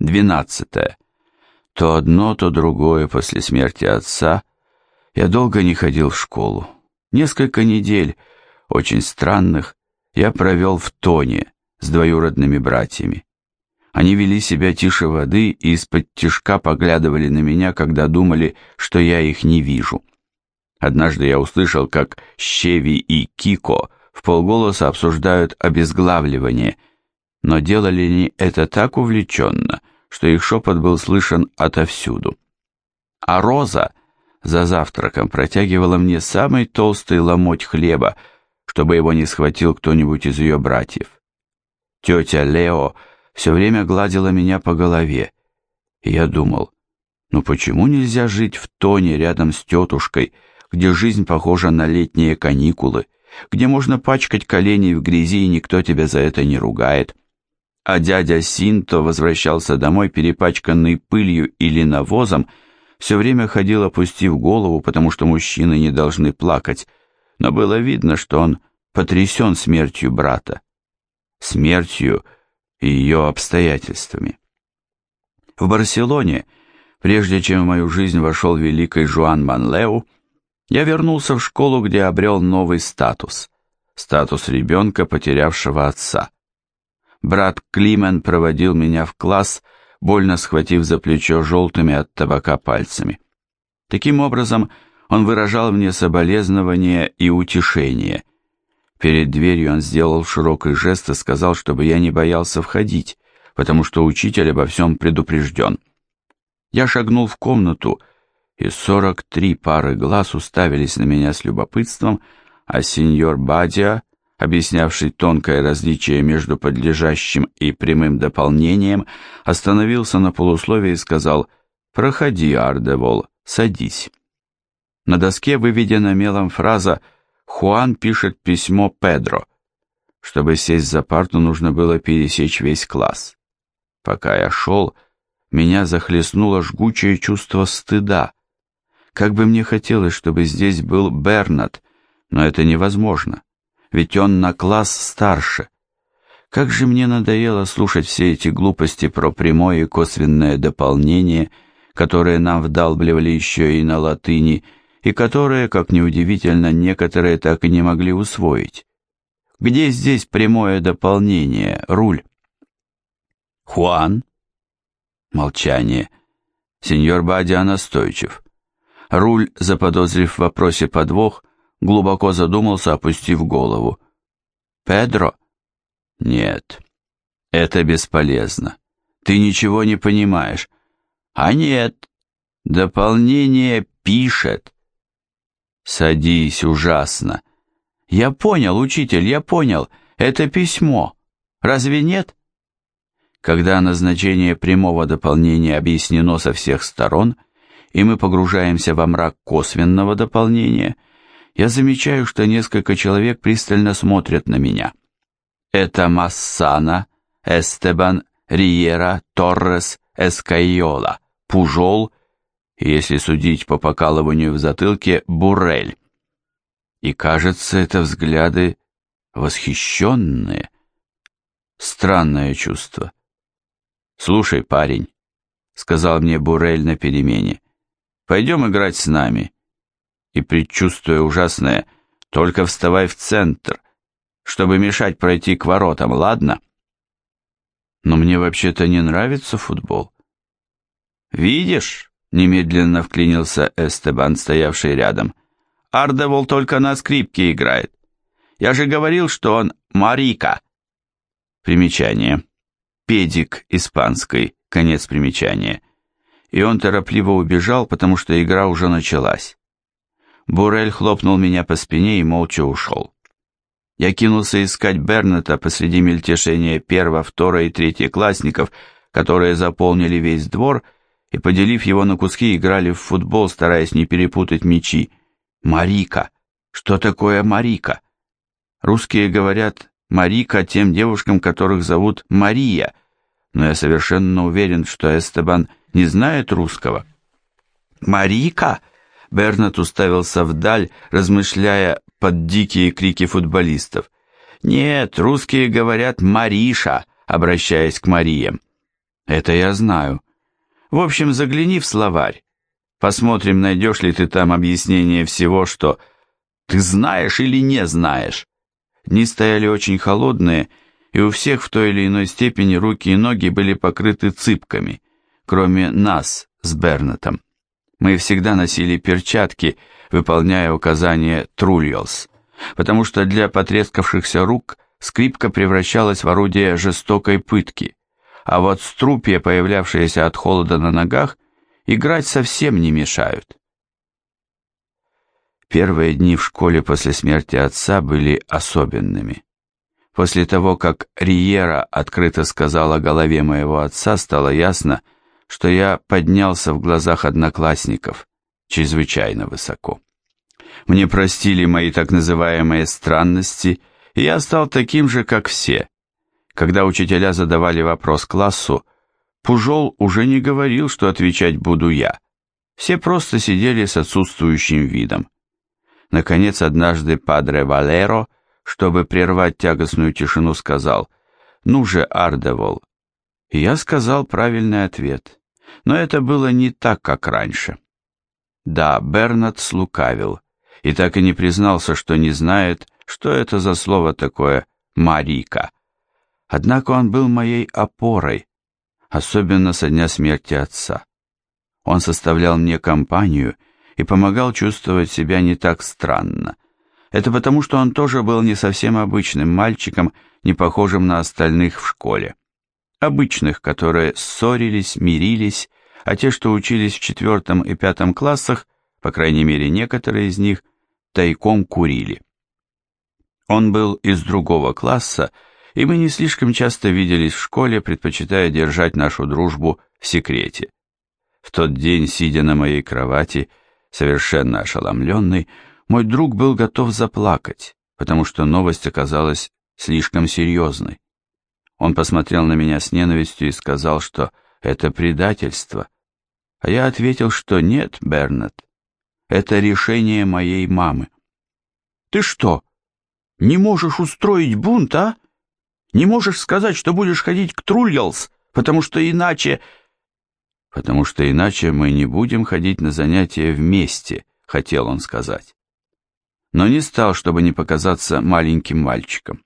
Двенадцатое. То одно, то другое после смерти отца. Я долго не ходил в школу. Несколько недель, очень странных, я провел в Тоне с двоюродными братьями. Они вели себя тише воды и из-под тишка поглядывали на меня, когда думали, что я их не вижу. Однажды я услышал, как Щеви и Кико в полголоса обсуждают обезглавливание, но делали они это так увлеченно, что их шепот был слышен отовсюду. А Роза за завтраком протягивала мне самый толстый ломоть хлеба, чтобы его не схватил кто-нибудь из ее братьев. Тетя Лео все время гладила меня по голове, я думал, ну почему нельзя жить в тоне рядом с тетушкой, где жизнь похожа на летние каникулы, где можно пачкать колени в грязи, и никто тебя за это не ругает, а дядя Синто возвращался домой, перепачканный пылью или навозом, все время ходил, опустив голову, потому что мужчины не должны плакать, но было видно, что он потрясен смертью брата. Смертью и ее обстоятельствами. В Барселоне, прежде чем в мою жизнь вошел великий Жуан Манлеу, я вернулся в школу, где обрел новый статус. Статус ребенка, потерявшего отца. Брат Климен проводил меня в класс, больно схватив за плечо желтыми от табака пальцами. Таким образом, он выражал мне соболезнование и утешение. Перед дверью он сделал широкий жест и сказал, чтобы я не боялся входить, потому что учитель обо всем предупрежден. Я шагнул в комнату, и сорок три пары глаз уставились на меня с любопытством, а сеньор Бадиа объяснявший тонкое различие между подлежащим и прямым дополнением, остановился на полусловии и сказал «Проходи, Ардевол, садись». На доске выведена мелом фраза «Хуан пишет письмо Педро». Чтобы сесть за парту, нужно было пересечь весь класс. Пока я шел, меня захлестнуло жгучее чувство стыда. Как бы мне хотелось, чтобы здесь был Бернат, но это невозможно ведь он на класс старше. Как же мне надоело слушать все эти глупости про прямое и косвенное дополнение, которые нам вдалбливали еще и на латыни, и которые, как неудивительно, некоторые так и не могли усвоить. Где здесь прямое дополнение, руль? Хуан? Молчание. Сеньор Бадиа настойчив. Руль, заподозрив в вопросе подвох, глубоко задумался, опустив голову. «Педро?» «Нет, это бесполезно. Ты ничего не понимаешь». «А нет, дополнение пишет». «Садись, ужасно». «Я понял, учитель, я понял. Это письмо. Разве нет?» Когда назначение прямого дополнения объяснено со всех сторон, и мы погружаемся во мрак косвенного дополнения – я замечаю, что несколько человек пристально смотрят на меня. Это Массана, Эстебан, Риера, Торрес, Эскайола, Пужол если судить по покалыванию в затылке, Бурель. И, кажется, это взгляды восхищенные. Странное чувство. «Слушай, парень», — сказал мне Бурель на перемене, — «пойдем играть с нами» и, предчувствуя ужасное, только вставай в центр, чтобы мешать пройти к воротам, ладно? Но мне вообще-то не нравится футбол. Видишь, немедленно вклинился Эстебан, стоявший рядом. Ардевол только на скрипке играет. Я же говорил, что он Марика. Примечание. Педик испанской, конец примечания. И он торопливо убежал, потому что игра уже началась. Бурель хлопнул меня по спине и молча ушел. Я кинулся искать Бернета посреди мельтешения первого, второго и третьеклассников, которые заполнили весь двор и, поделив его на куски, играли в футбол, стараясь не перепутать мячи. Марика! Что такое Марика? Русские говорят Марика тем девушкам, которых зовут Мария, но я совершенно уверен, что Эстебан не знает русского. «Марика!» Бернат уставился вдаль, размышляя под дикие крики футболистов. «Нет, русские говорят «Мариша», обращаясь к Мариям. Это я знаю. В общем, загляни в словарь. Посмотрим, найдешь ли ты там объяснение всего, что ты знаешь или не знаешь. Дни стояли очень холодные, и у всех в той или иной степени руки и ноги были покрыты цыпками, кроме нас с Бернетом. Мы всегда носили перчатки, выполняя указания Трульолс, потому что для потрескавшихся рук скрипка превращалась в орудие жестокой пытки, а вот струпья, появлявшиеся от холода на ногах, играть совсем не мешают. Первые дни в школе после смерти отца были особенными. После того, как Риера открыто сказала голове моего отца, стало ясно, я поднялся в глазах одноклассников чрезвычайно высоко. Мне простили мои так называемые странности, и я стал таким же, как все. Когда учителя задавали вопрос классу, Пужол уже не говорил, что отвечать буду я. Все просто сидели с отсутствующим видом. Наконец, однажды Падре Валеро, чтобы прервать тягостную тишину, сказал «Ну же, Ардевол». И я сказал правильный ответ. Но это было не так, как раньше. Да, Бернат слукавил и так и не признался, что не знает, что это за слово такое «марика». Однако он был моей опорой, особенно со дня смерти отца. Он составлял мне компанию и помогал чувствовать себя не так странно. Это потому, что он тоже был не совсем обычным мальчиком, не похожим на остальных в школе. Обычных, которые ссорились, мирились, а те, что учились в четвертом и пятом классах, по крайней мере некоторые из них, тайком курили. Он был из другого класса, и мы не слишком часто виделись в школе, предпочитая держать нашу дружбу в секрете. В тот день, сидя на моей кровати, совершенно ошеломленный, мой друг был готов заплакать, потому что новость оказалась слишком серьезной. Он посмотрел на меня с ненавистью и сказал, что это предательство. А я ответил, что нет, Бернет, это решение моей мамы. Ты что, не можешь устроить бунт, а? Не можешь сказать, что будешь ходить к Трульялс, потому что иначе... Потому что иначе мы не будем ходить на занятия вместе, хотел он сказать. Но не стал, чтобы не показаться маленьким мальчиком.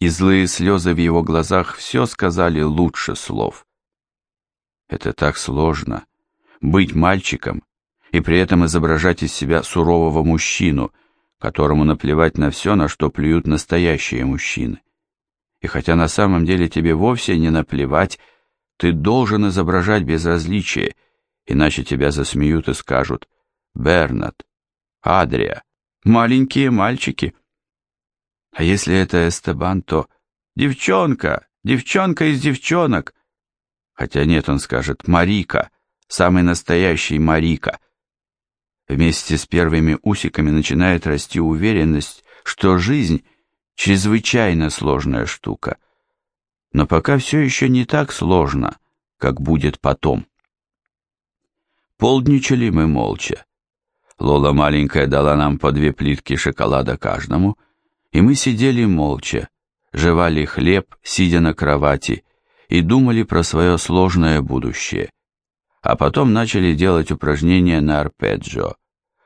И злые слезы в его глазах все сказали лучше слов. Это так сложно, быть мальчиком и при этом изображать из себя сурового мужчину, которому наплевать на все, на что плюют настоящие мужчины. И хотя на самом деле тебе вовсе не наплевать, ты должен изображать безразличие, иначе тебя засмеют и скажут «Бернат, Адрия, маленькие мальчики». А если это Эстебан, то «Девчонка, девчонка из девчонок». Хотя нет, он скажет «Марика, самый настоящий Марика». Вместе с первыми усиками начинает расти уверенность, что жизнь — чрезвычайно сложная штука, но пока все еще не так сложно, как будет потом. Полдничали мы молча. Лола маленькая дала нам по две плитки шоколада каждому, и мы сидели молча, жевали хлеб, сидя на кровати, и думали про свое сложное будущее. А потом начали делать упражнения на арпеджио.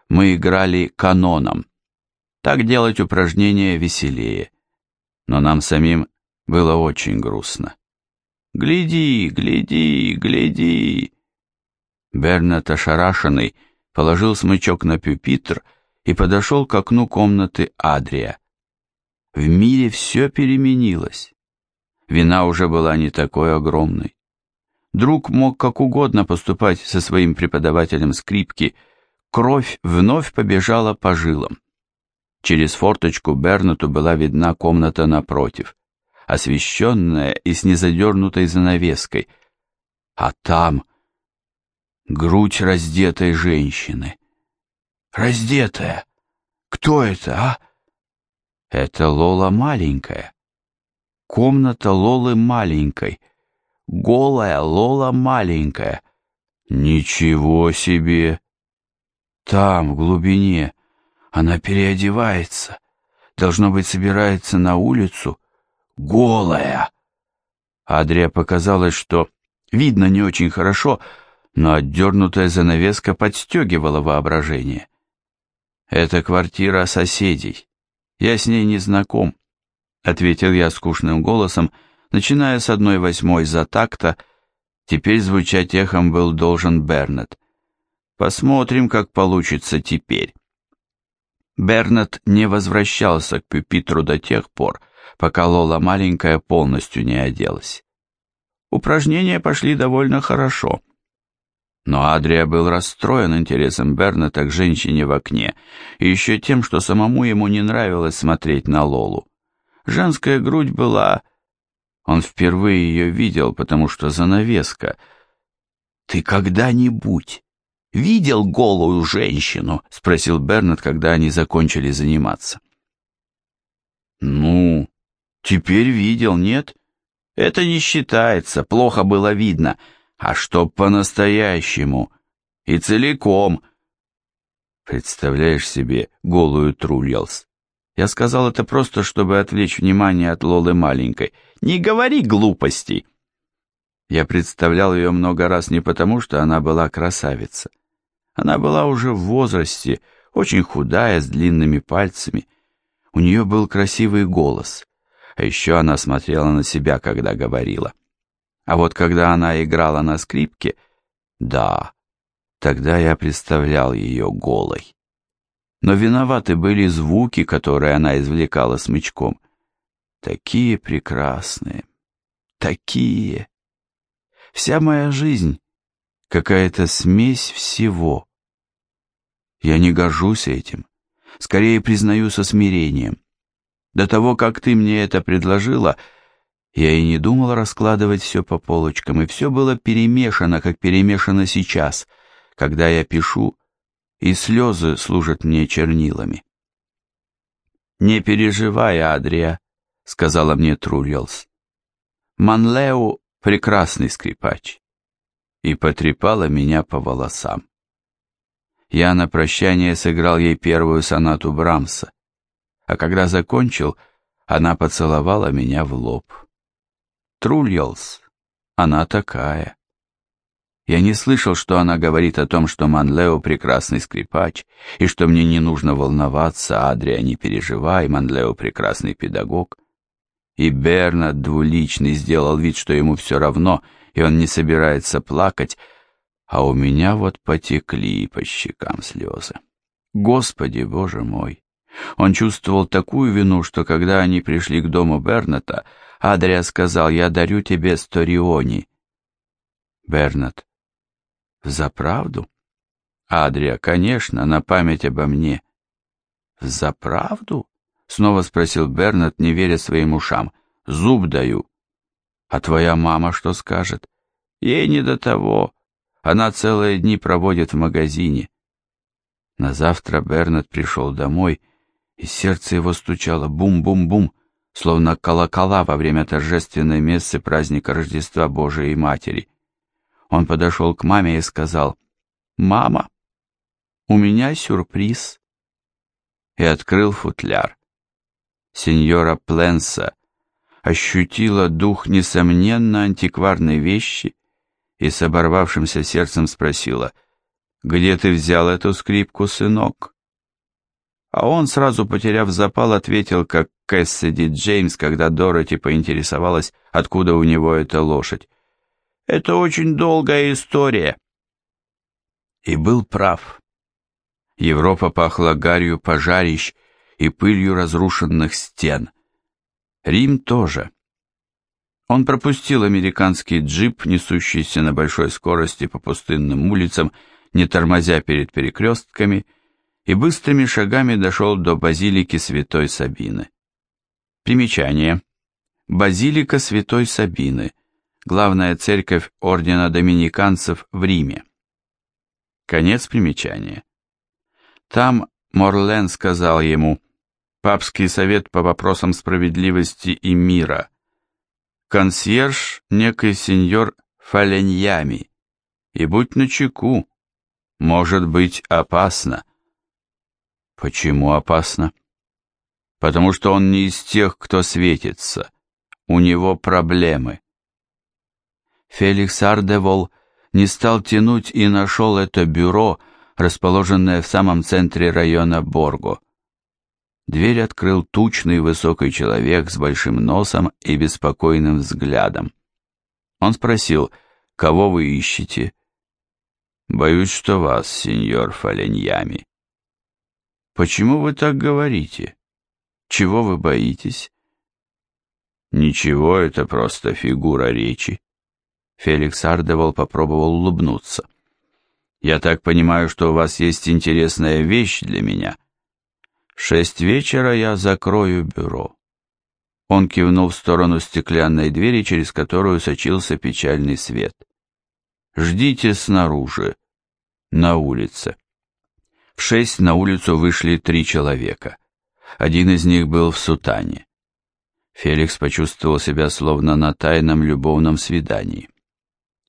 Мы играли каноном. Так делать упражнения веселее. Но нам самим было очень грустно. «Гляди, гляди, гляди!» Бернет, ошарашенный, положил смычок на пюпитр и подошел к окну комнаты Адрия. В мире все переменилось. Вина уже была не такой огромной. Друг мог как угодно поступать со своим преподавателем скрипки, кровь вновь побежала по жилам. Через форточку Бернету была видна комната напротив освещенная и с незадернутой занавеской, а там грудь раздетой женщины. Раздетая! Кто это, а? Это Лола маленькая. Комната Лолы маленькой. Голая Лола маленькая. Ничего себе! Там, в глубине, она переодевается. Должно быть, собирается на улицу, голая. Адрия показалось, что Видно не очень хорошо, но отдернутая занавеска подстегивала воображение. «Это квартира соседей. Я с ней не знаком», — ответил я скучным голосом, начиная с одной восьмой за такта, теперь звучать эхом был должен Бернет. «Посмотрим, как получится теперь». Бернет не возвращался к пюпитру до тех пор, пока Лола маленькая полностью не оделась. Упражнения пошли довольно хорошо. Но Адрия был расстроен интересом Бернета к женщине в окне и еще тем, что самому ему не нравилось смотреть на Лолу. Женская грудь была... Он впервые ее видел, потому что занавеска. «Ты когда-нибудь видел голую женщину?» — спросил Бернет, когда они закончили заниматься. «Ну, теперь видел, нет?» Это не считается, плохо было видно. А что по-настоящему? И целиком. Представляешь себе голую Трульялс? Я сказал это просто, чтобы отвлечь внимание от Лолы маленькой. Не говори глупостей. Я представлял ее много раз не потому, что она была красавица. Она была уже в возрасте, очень худая, с длинными пальцами. У нее был красивый голос. А еще она смотрела на себя, когда говорила. А вот когда она играла на скрипке, да, тогда я представлял ее голой. Но виноваты были звуки, которые она извлекала смычком. Такие прекрасные, такие. Вся моя жизнь — какая-то смесь всего. Я не горжусь этим, скорее признаю со смирением. До того, как ты мне это предложила, я и не думала раскладывать все по полочкам, и все было перемешано, как перемешано сейчас, когда я пишу, и слезы служат мне чернилами. «Не переживай, Адрия», — сказала мне Трульелс. «Манлеу — прекрасный скрипач» и потрепала меня по волосам. Я на прощание сыграл ей первую сонату Брамса а когда закончил, она поцеловала меня в лоб. Трульялс, она такая. Я не слышал, что она говорит о том, что Манлео прекрасный скрипач, и что мне не нужно волноваться, Адрия, не переживай, Манлео прекрасный педагог. И Бернард двуличный сделал вид, что ему все равно, и он не собирается плакать, а у меня вот потекли по щекам слезы. Господи, Боже мой! Он чувствовал такую вину, что когда они пришли к дому Берната, Адрия сказал, «Я дарю тебе Сториони». Бернат, «За правду?» «Адрия, конечно, на память обо мне». «За правду?» — снова спросил Бернат, не веря своим ушам. «Зуб даю». «А твоя мама что скажет?» «Ей не до того. Она целые дни проводит в магазине». На завтра Бернат пришел домой и сердце его стучало бум-бум-бум, словно колокола во время торжественной мессы праздника Рождества Божией Матери. Он подошел к маме и сказал, «Мама, у меня сюрприз», и открыл футляр. Сеньора Пленса ощутила дух, несомненно, антикварной вещи и с оборвавшимся сердцем спросила, «Где ты взял эту скрипку, сынок?» А он, сразу потеряв запал, ответил, как Кэссиди Джеймс, когда Дороти поинтересовалась, откуда у него эта лошадь. «Это очень долгая история». И был прав. Европа пахла гарью пожарищ и пылью разрушенных стен. Рим тоже. Он пропустил американский джип, несущийся на большой скорости по пустынным улицам, не тормозя перед перекрестками, и быстрыми шагами дошел до базилики Святой Сабины. Примечание. Базилика Святой Сабины, главная церковь ордена доминиканцев в Риме. Конец примечания. Там Морлен сказал ему, «Папский совет по вопросам справедливости и мира. Консьерж — некий сеньор Фаленьями. И будь начеку, может быть опасно». Почему опасно? Потому что он не из тех, кто светится. У него проблемы. Феликс Ардевол не стал тянуть и нашел это бюро, расположенное в самом центре района Борго. Дверь открыл тучный высокий человек с большим носом и беспокойным взглядом. Он спросил, кого вы ищете? Боюсь, что вас, сеньор Фаленьями. Почему вы так говорите? Чего вы боитесь? Ничего, это просто фигура речи. Феликс Ардевол попробовал улыбнуться. Я так понимаю, что у вас есть интересная вещь для меня. В шесть вечера я закрою бюро. Он кивнул в сторону стеклянной двери, через которую сочился печальный свет. Ждите снаружи, на улице. В шесть на улицу вышли три человека. Один из них был в сутане. Феликс почувствовал себя словно на тайном любовном свидании.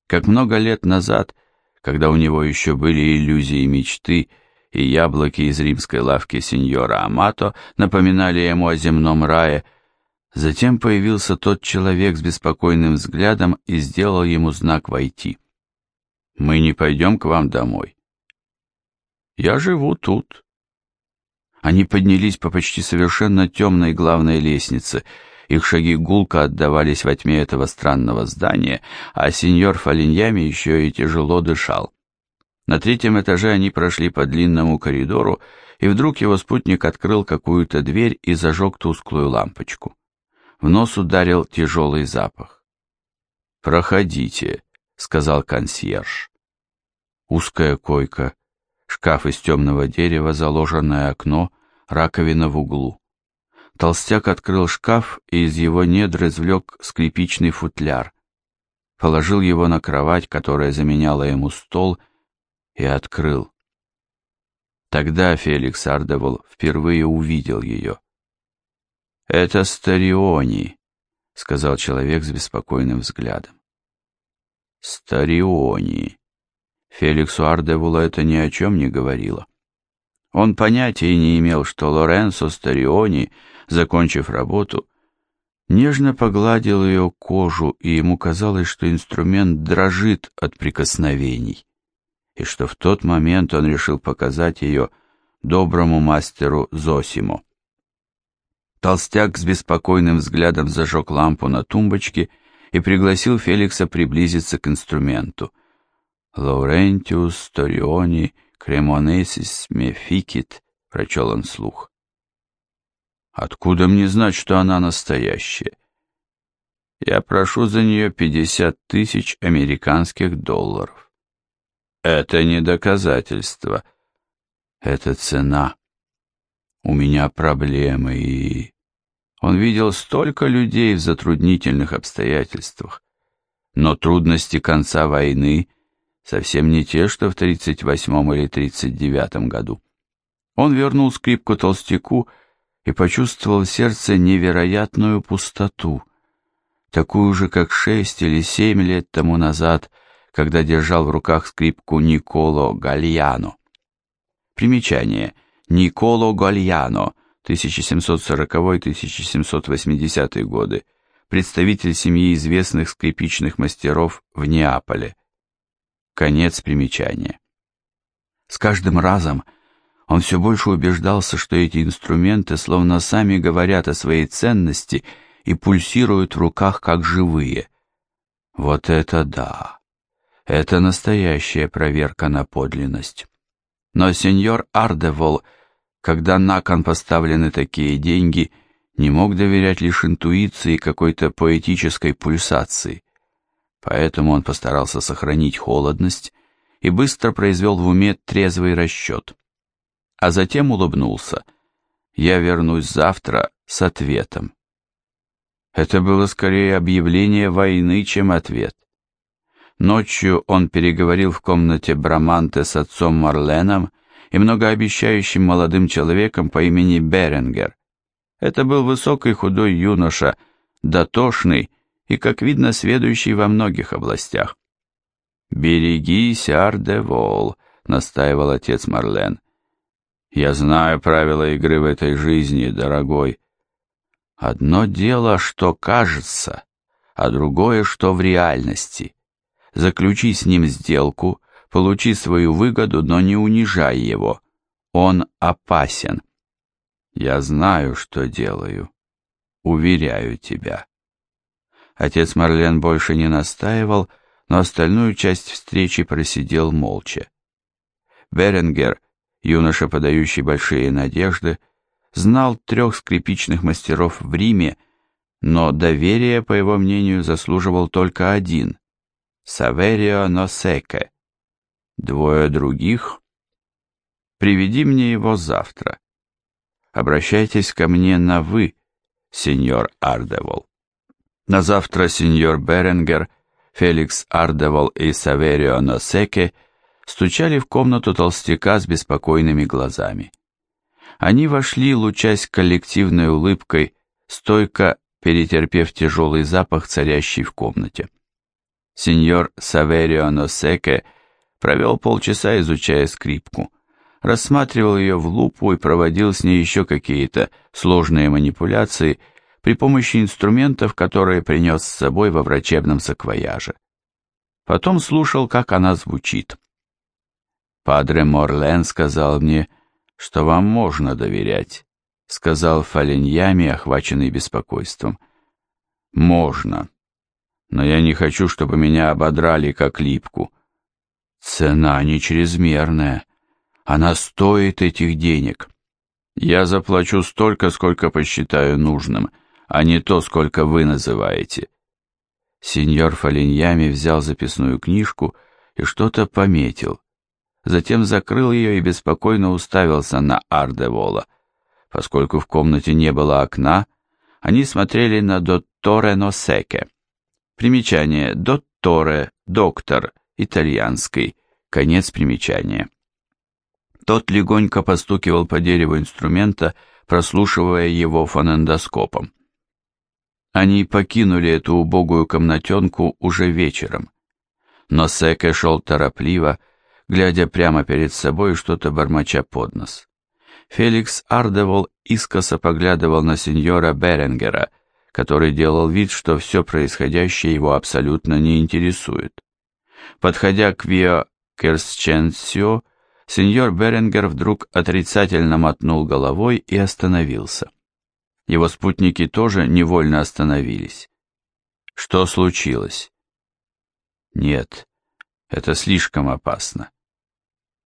Как много лет назад, когда у него еще были иллюзии мечты, и яблоки из римской лавки сеньора Амато напоминали ему о земном рае, затем появился тот человек с беспокойным взглядом и сделал ему знак войти. Мы не пойдем к вам домой. Я живу тут. Они поднялись по почти совершенно темной главной лестнице. Их шаги гулко отдавались во тьме этого странного здания, а сеньор Фалиньями еще и тяжело дышал. На третьем этаже они прошли по длинному коридору, и вдруг его спутник открыл какую-то дверь и зажег тусклую лампочку. В нос ударил тяжелый запах. «Проходите», — сказал консьерж. Узкая койка, шкаф из темного дерева, заложенное окно, раковина в углу. Толстяк открыл шкаф и из его недр извлек скрипичный футляр, положил его на кровать, которая заменяла ему стол, и открыл. Тогда Феликс Ардевол впервые увидел ее. «Это Стариони», — сказал человек с беспокойным взглядом. «Стариони», Феликсу Ардевулу это ни о чем не говорило. Он понятия не имел, что Лоренцо Стариони, закончив работу, нежно погладил ее кожу, и ему казалось, что инструмент дрожит от прикосновений, и что в тот момент он решил показать ее доброму мастеру Зосимо. Толстяк с беспокойным взглядом зажег лампу на тумбочке и пригласил Феликса приблизиться к инструменту. «Лаурентиус Ториони Кремонесис Мефикит», — прочел он слух. «Откуда мне знать, что она настоящая?» «Я прошу за нее пятьдесят тысяч американских долларов». «Это не доказательство. Это цена. У меня проблемы, и...» Он видел столько людей в затруднительных обстоятельствах. Но трудности конца войны — совсем не те, что в 38 или 39 году. Он вернул скрипку толстяку и почувствовал в сердце невероятную пустоту, такую же, как шесть или семь лет тому назад, когда держал в руках скрипку Николо Гальяно. Примечание. Николо Гальяно, 1740-1780 годы, представитель семьи известных скрипичных мастеров в Неаполе. Конец примечания. С каждым разом он все больше убеждался, что эти инструменты словно сами говорят о своей ценности и пульсируют в руках как живые. Вот это да! Это настоящая проверка на подлинность. Но сеньор Ардевол, когда на кон поставлены такие деньги, не мог доверять лишь интуиции какой-то поэтической пульсации. Поэтому он постарался сохранить холодность и быстро произвел в уме трезвый расчет. А затем улыбнулся. «Я вернусь завтра с ответом». Это было скорее объявление войны, чем ответ. Ночью он переговорил в комнате Браманте с отцом Марленом и многообещающим молодым человеком по имени Беренгер. Это был высокий худой юноша, дотошный и, как видно, сведущий во многих областях. «Берегись, Ардевол», — настаивал отец Марлен. «Я знаю правила игры в этой жизни, дорогой. Одно дело, что кажется, а другое, что в реальности. Заключи с ним сделку, получи свою выгоду, но не унижай его. Он опасен. Я знаю, что делаю. Уверяю тебя. Отец Марлен больше не настаивал, но остальную часть встречи просидел молча. Беренгер, юноша, подающий большие надежды, знал трех скрипичных мастеров в Риме, но доверия, по его мнению, заслуживал только один — Саверио Носеке. Двое других? Приведи мне его завтра. Обращайтесь ко мне на «вы», сеньор Ардевол. На завтра сеньор Беренгер, Феликс Ардевол и Саверио Носеке стучали в комнату толстяка с беспокойными глазами. Они вошли, лучась коллективной улыбкой, стойко перетерпев тяжелый запах, царящий в комнате. Сеньор Саверио Носеке провел полчаса, изучая скрипку, рассматривал ее в лупу и проводил с ней еще какие-то сложные манипуляции при помощи инструментов, которые принес с собой во врачебном саквояже. Потом слушал, как она звучит. «Падре Морлен сказал мне, — что вам можно доверять», — сказал Фаленьями, охваченный беспокойством. «Можно. Но я не хочу, чтобы меня ободрали, как липку. Цена не чрезмерная. Она стоит этих денег. Я заплачу столько, сколько посчитаю нужным, а не то, сколько вы называете». Сеньор Фалиньями взял записную книжку и что-то пометил затем закрыл ее и беспокойно уставился на Ардевола. Поскольку в комнате не было окна, они смотрели на Дотторе Носеке. Примечание Дотторе, доктор, итальянский, конец примечания. Тот легонько постукивал по дереву инструмента, прослушивая его фонендоскопом. Они покинули эту убогую комнатенку уже вечером. Но Секе шел торопливо, глядя прямо перед собой что-то бормоча под нос. Феликс Ардевол искоса поглядывал на сеньора Беренгера, который делал вид, что все происходящее его абсолютно не интересует. Подходя к Вио Керсченсио, сеньор Беренгер вдруг отрицательно мотнул головой и остановился. Его спутники тоже невольно остановились. Что случилось? Нет, это слишком опасно.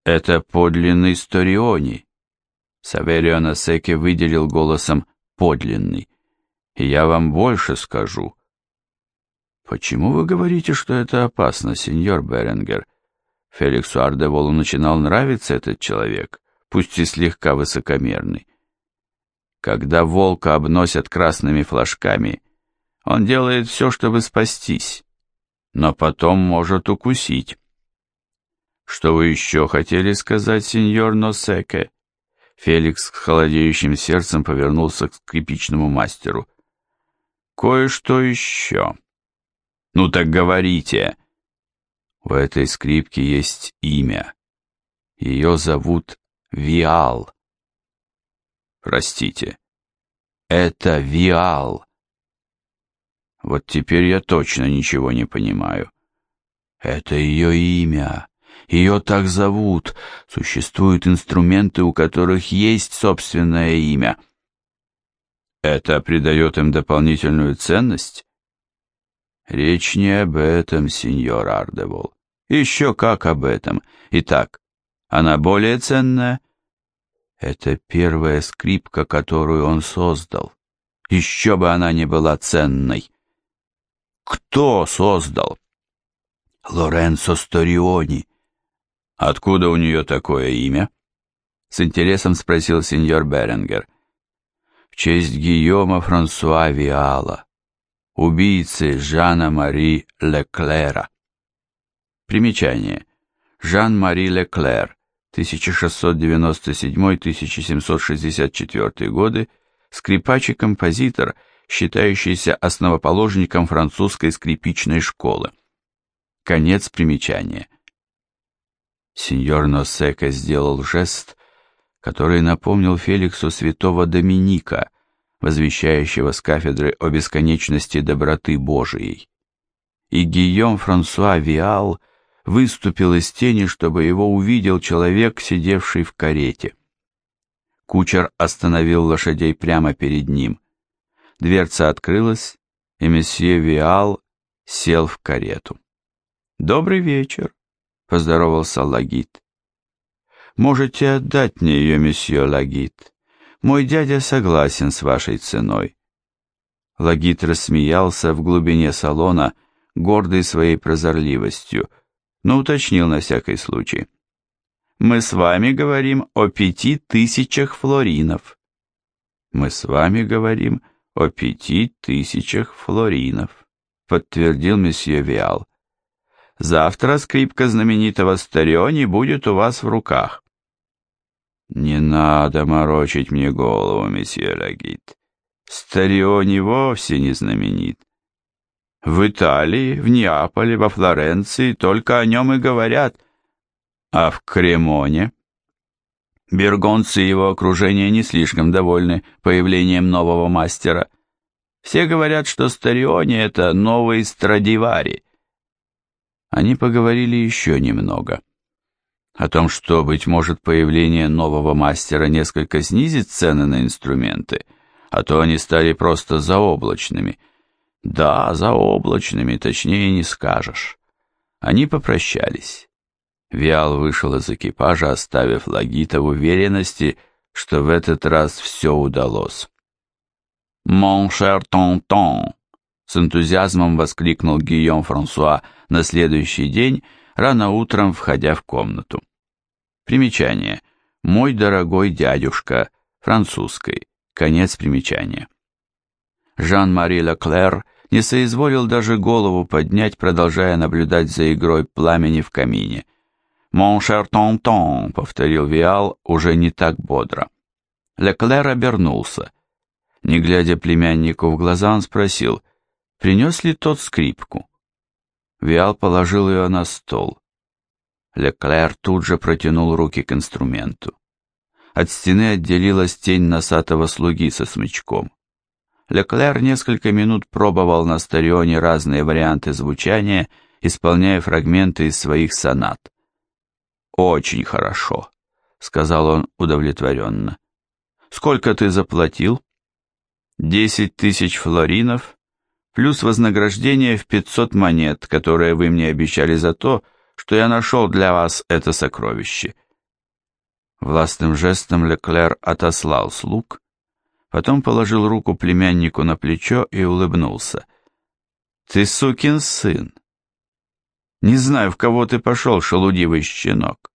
«Это подлинный Сториони», — Саверио Насеке выделил голосом «подлинный». «И я вам больше скажу». «Почему вы говорите, что это опасно, сеньор Беренгер?» Феликсу Ардеволу начинал нравиться этот человек, пусть и слегка высокомерный. Когда волка обносят красными флажками, он делает все, чтобы спастись, но потом может укусить. «Что вы еще хотели сказать, сеньор Носеке?» Феликс с холодеющим сердцем повернулся к скрипичному мастеру. «Кое-что еще». «Ну так говорите». У этой скрипки есть имя. Ее зовут Виал. Простите. Это Виал. Вот теперь я точно ничего не понимаю. Это ее имя. Ее так зовут. Существуют инструменты, у которых есть собственное имя. Это придает им дополнительную ценность? Речь не об этом, сеньор Ардевол. Еще как об этом. Итак, она более ценная? Это первая скрипка, которую он создал. Еще бы она не была ценной. Кто создал? Лоренцо Сториони. «Откуда у нее такое имя?» С интересом спросил сеньор Беренгер. «В честь Гийома Франсуа Виала, убийцы Жана-Мари Леклера». Примечание. Жан-Мари Леклер, 1697-1764 годы, скрипач и композитор, считающийся основоположником французской скрипичной школы. Конец примечания. Сеньор Носека сделал жест, который напомнил Феликсу святого Доминика, возвещающего с кафедры о бесконечности доброты Божией. и Гийом Франсуа Виал выступил из тени, чтобы его увидел человек, сидевший в карете. Кучер остановил лошадей прямо перед ним. Дверца открылась, и месье Виал сел в карету. «Добрый вечер», — поздоровался Лагит. «Можете отдать мне ее, месье Лагит. Мой дядя согласен с вашей ценой». Лагит рассмеялся в глубине салона, гордый своей прозорливостью, но уточнил на всякий случай. «Мы с вами говорим о пяти тысячах флоринов». «Мы с вами говорим о пяти тысячах флоринов», подтвердил месье Виал. «Завтра скрипка знаменитого Стариони будет у вас в руках». «Не надо морочить мне голову, месье Лагит. Стариони вовсе не знаменит. В Италии, в Неаполе, во Флоренции только о нем и говорят. А в Кремоне?» Бергонцы и его окружение не слишком довольны появлением нового мастера. Все говорят, что Стариони — это новый Страдивари. Они поговорили еще немного. О том, что, быть может, появление нового мастера несколько снизит цены на инструменты, а то они стали просто заоблачными. Да, заоблачными, точнее не скажешь. Они попрощались. Виал вышел из экипажа, оставив Лагита в уверенности, что в этот раз все удалось. «Мон шер тон-тон!» с энтузиазмом воскликнул Гийом Франсуа на следующий день, рано утром входя в комнату. Примечание. «Мой дорогой дядюшка» французской. Конец примечания. Жан-Мари Леклер не соизволил даже голову поднять, продолжая наблюдать за игрой пламени в камине. «Мон шер тон-тон», — повторил Виал уже не так бодро. Леклер обернулся. Не глядя племяннику в глаза, он спросил, принес ли тот скрипку. Виал положил ее на стол. Леклер тут же протянул руки к инструменту. От стены отделилась тень носатого слуги со смычком. Леклер несколько минут пробовал на старионе разные варианты звучания, исполняя фрагменты из своих сонат. «Очень хорошо», — сказал он удовлетворенно. «Сколько ты заплатил?» «Десять тысяч флоринов, плюс вознаграждение в пятьсот монет, которое вы мне обещали за то, что я нашел для вас это сокровище». Властным жестом Леклер отослал слуг, потом положил руку племяннику на плечо и улыбнулся. «Ты сукин сын! Не знаю, в кого ты пошел, шелудивый щенок.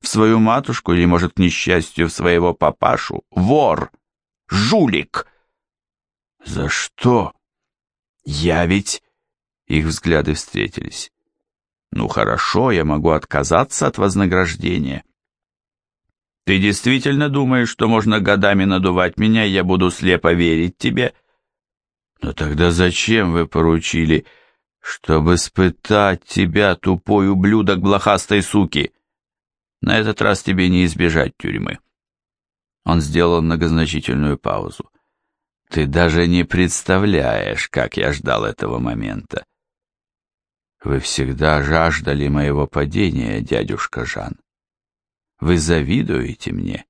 В свою матушку или, может, к несчастью, в своего папашу? Вор! Жулик!» «За что?» «Я ведь...» Их взгляды встретились. «Ну хорошо, я могу отказаться от вознаграждения». «Ты действительно думаешь, что можно годами надувать меня, и я буду слепо верить тебе?» «Но тогда зачем вы поручили, чтобы испытать тебя, тупой ублюдок блохастой суки? На этот раз тебе не избежать тюрьмы». Он сделал многозначительную паузу. «Ты даже не представляешь, как я ждал этого момента. Вы всегда жаждали моего падения, дядюшка Жан. Вы завидуете мне?»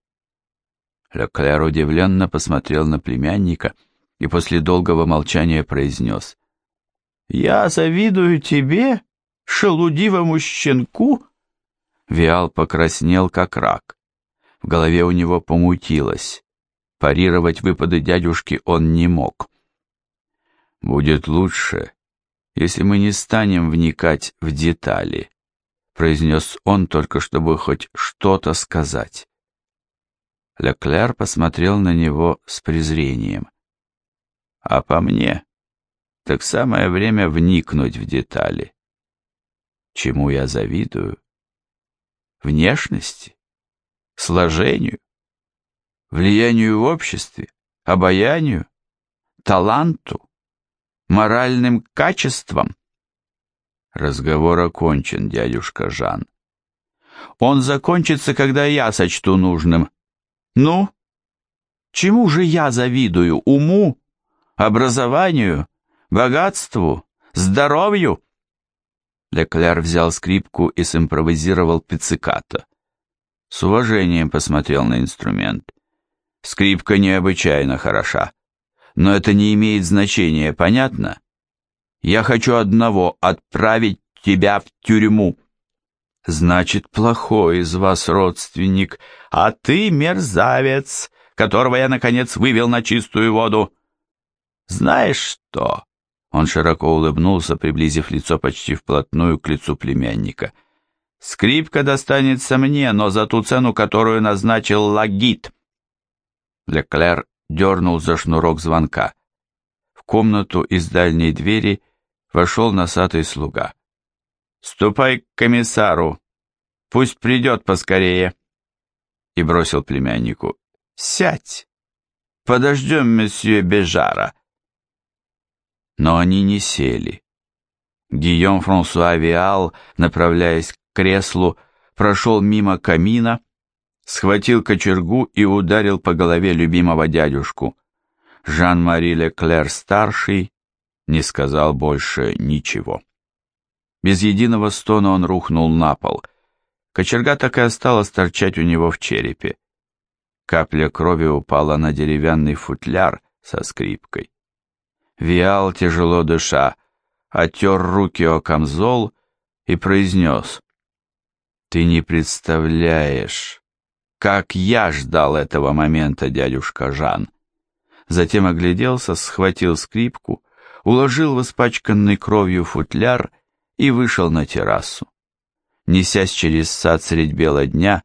Леклер удивленно посмотрел на племянника и после долгого молчания произнес. «Я завидую тебе, шелудивому щенку?» Виал покраснел, как рак. В голове у него помутилось. Парировать выпады дядюшки он не мог. «Будет лучше, если мы не станем вникать в детали», произнес он только, чтобы хоть что-то сказать. Леклер посмотрел на него с презрением. А по мне, так самое время вникнуть в детали. Чему я завидую? Внешности? Сложению? Влиянию в обществе? Обаянию? Таланту? Моральным качествам? Разговор окончен, дядюшка Жан. Он закончится, когда я сочту нужным. Ну? Чему же я завидую? Уму? Образованию? Богатству? Здоровью? Леклер взял скрипку и симпровизировал пиццикато. С уважением посмотрел на инструмент. Скрипка необычайно хороша. Но это не имеет значения, понятно? Я хочу одного — отправить тебя в тюрьму. Значит, плохой из вас родственник, а ты мерзавец, которого я, наконец, вывел на чистую воду. Знаешь что? Он широко улыбнулся, приблизив лицо почти вплотную к лицу племянника. Скрипка достанется мне, но за ту цену, которую назначил Лагит. Леклер дернул за шнурок звонка. В комнату из дальней двери вошел носатый слуга. «Ступай к комиссару, пусть придет поскорее!» И бросил племяннику. «Сядь! Подождем месье Бежара!» Но они не сели. Гийом Франсуа Виал, направляясь к креслу, прошел мимо камина, схватил кочергу и ударил по голове любимого дядюшку. Жан-Мари Леклер-старший не сказал больше ничего. Без единого стона он рухнул на пол. Кочерга так и осталась торчать у него в черепе. Капля крови упала на деревянный футляр со скрипкой. Виал, тяжело дыша, отер руки о камзол и произнес. «Ты не представляешь, как я ждал этого момента, дядюшка Жан!» Затем огляделся, схватил скрипку, уложил в испачканный кровью футляр и вышел на террасу. Несясь через сад средь бела дня,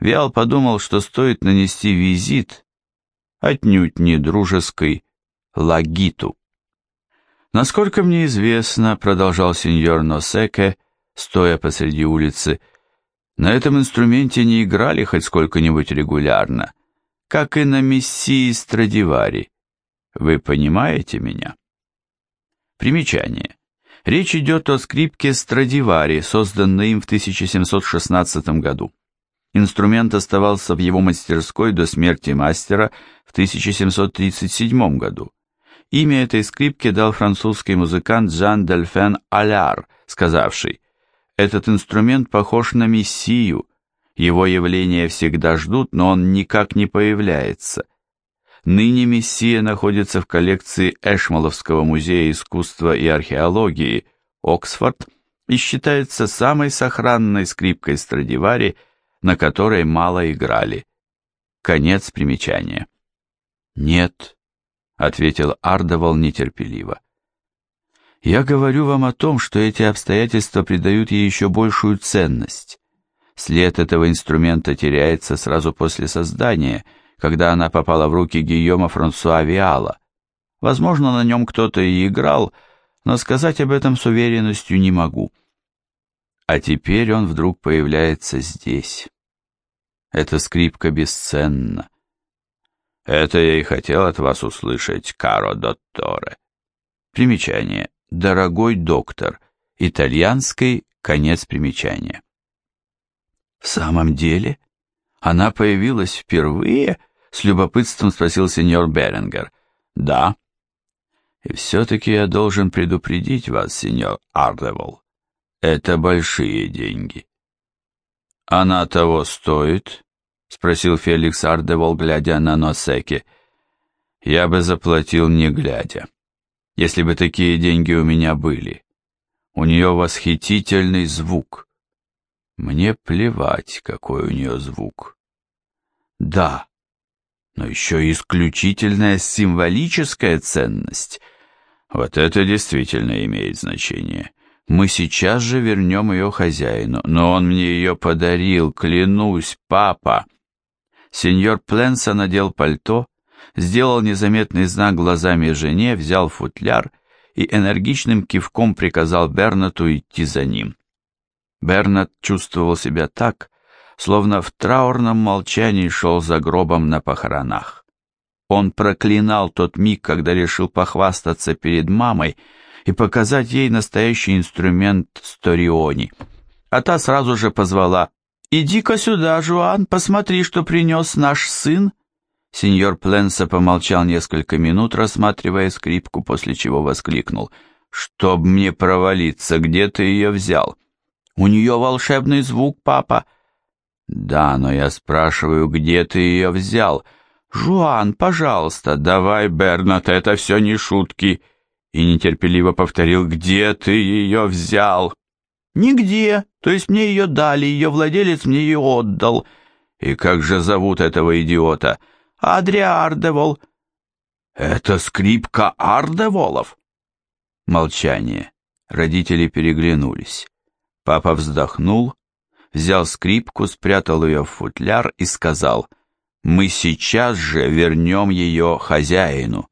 Виал подумал, что стоит нанести визит, отнюдь не дружеской, Лагиту. «Насколько мне известно», — продолжал сеньор Носеке, стоя посреди улицы, «на этом инструменте не играли хоть сколько-нибудь регулярно, как и на Мессии Страдивари. Вы понимаете меня?» Примечание. Речь идет о скрипке Страдивари, созданной им в 1716 году. Инструмент оставался в его мастерской до смерти мастера в 1737 году. Имя этой скрипке дал французский музыкант Жан Дельфен Аляр, сказавший «Этот инструмент похож на мессию, его явления всегда ждут, но он никак не появляется». Ныне Мессия находится в коллекции Эшмоловского музея искусства и археологии Оксфорд и считается самой сохранной скрипкой Страдивари, на которой мало играли. Конец примечания. «Нет», — ответил Ардовал нетерпеливо. «Я говорю вам о том, что эти обстоятельства придают ей еще большую ценность. След этого инструмента теряется сразу после создания — когда она попала в руки Гийома Франсуа Виала. Возможно, на нем кто-то и играл, но сказать об этом с уверенностью не могу. А теперь он вдруг появляется здесь. Эта скрипка бесценна. Это я и хотел от вас услышать, Каро Дотторе. Примечание. Дорогой доктор. Итальянский конец примечания. В самом деле, она появилась впервые с любопытством спросил сеньор Берингер. Да. И все-таки я должен предупредить вас, сеньор Ардевол. Это большие деньги. Она того стоит? Спросил Феликс Ардевол, глядя на Носеки. Я бы заплатил не глядя, если бы такие деньги у меня были. У нее восхитительный звук. Мне плевать, какой у нее звук. Да, но еще исключительная символическая ценность. Вот это действительно имеет значение. Мы сейчас же вернем ее хозяину, но он мне ее подарил, клянусь, папа. Сеньор Пленса надел пальто, сделал незаметный знак глазами жене, взял футляр и энергичным кивком приказал Бернату идти за ним. Бернат чувствовал себя так, словно в траурном молчании шел за гробом на похоронах. Он проклинал тот миг, когда решил похвастаться перед мамой и показать ей настоящий инструмент Сториони. А та сразу же позвала «Иди-ка сюда, Жуан, посмотри, что принес наш сын». Сеньор Пленса помолчал несколько минут, рассматривая скрипку, после чего воскликнул «Чтоб мне провалиться, где ты ее взял?» «У нее волшебный звук, папа». «Да, но я спрашиваю, где ты ее взял?» «Жуан, пожалуйста, давай, Бернат, это все не шутки!» И нетерпеливо повторил, «Где ты ее взял?» «Нигде, то есть мне ее дали, ее владелец мне ее отдал». «И как же зовут этого идиота?» «Адриа Ардевол». «Это скрипка Ардеволов?» Молчание. Родители переглянулись. Папа вздохнул, взял скрипку, спрятал ее в футляр и сказал, «Мы сейчас же вернем ее хозяину».